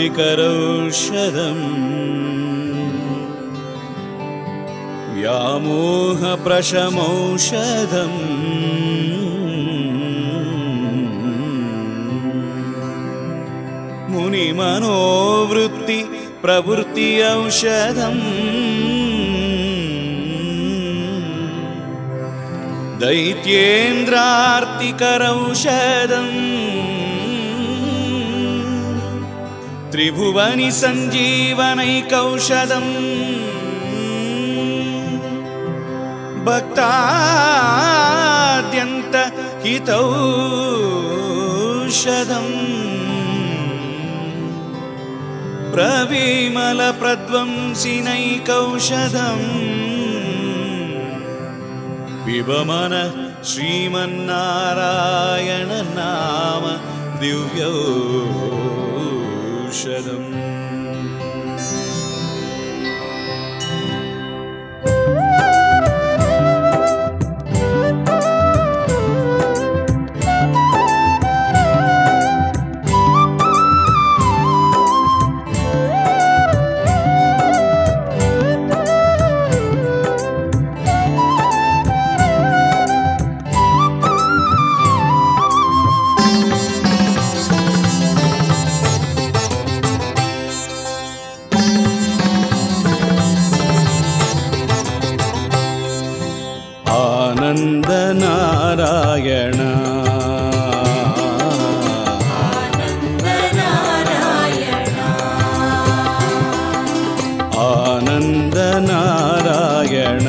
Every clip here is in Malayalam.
श्रेयप्राप्तिकरौषधम् व्यामोहप्रशमौषधम्। मुनिमनोवृत्ति प्रवृत्ति औषधम्। दैत्येन्द्रार्तिकरौषधम् त्रिभुवनि सञ्जीवनैकौषधम् भक्ताद्यन्तहितौषधम् प्रविमलप्रध्वंसिनैकौषधम् विवमन श्रीमन्नारायणनाम दिव्यौ Mürşedem നാരായണ. ആനന്ദ നാരായണ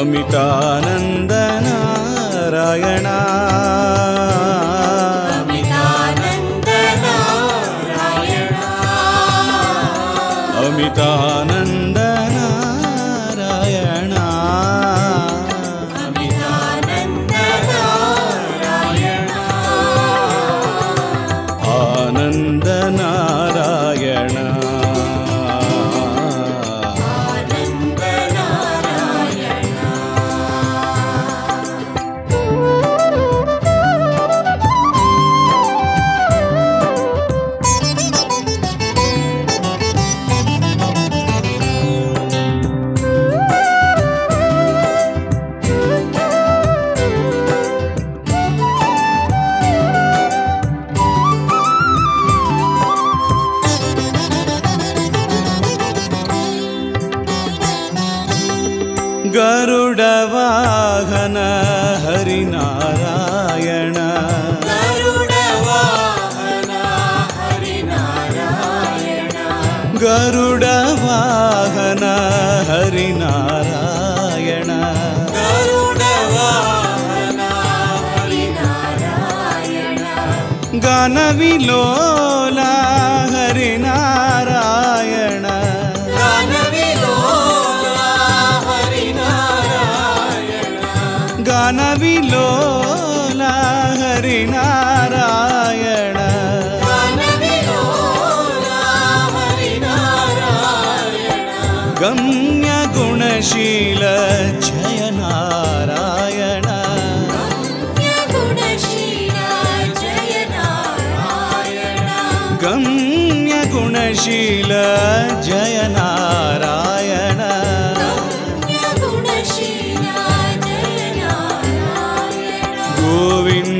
അമിതാനന്ദ നാരായണ पिता హరినారాయణ. గరుడ వాహన హరినారాయణ. గణ విలోల హరినారాయణ ഹരിനാരായണ. ഗമ്യ ഗുണശീല ജയനാരായണ. ഗമ്യ ഗുണശീല ജയനാരായണ. ഗോവിന്ദ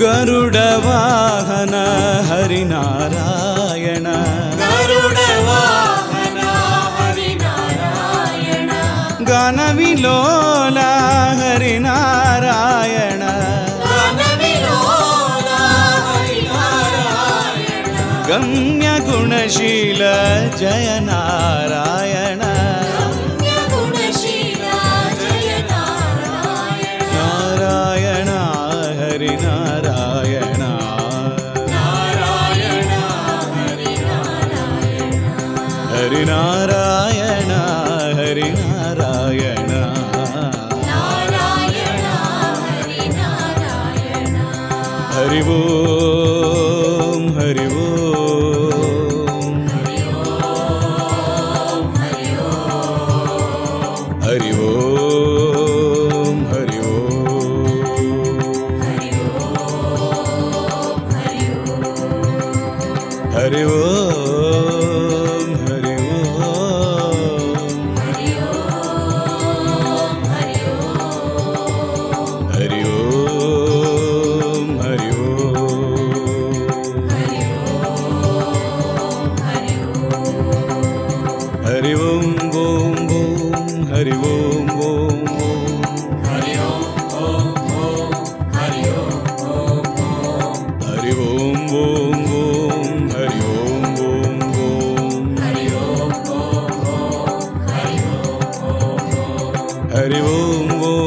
गरुडवाहन हरिनारायण गरुडवाहन हरिनारायण गानविलोला हरिनारायण गम्यगुणशील जयनारायण हरिनारायण हरिनारायण। हरि ओम ओम ओम हरि ओम ओम ओम हरि ओम ओम ओम हरि ओम ओम ओम हरि ओम ओम ओम हरि ओम ओम ओम हरि ओम ओम ओम हरि ओम ओम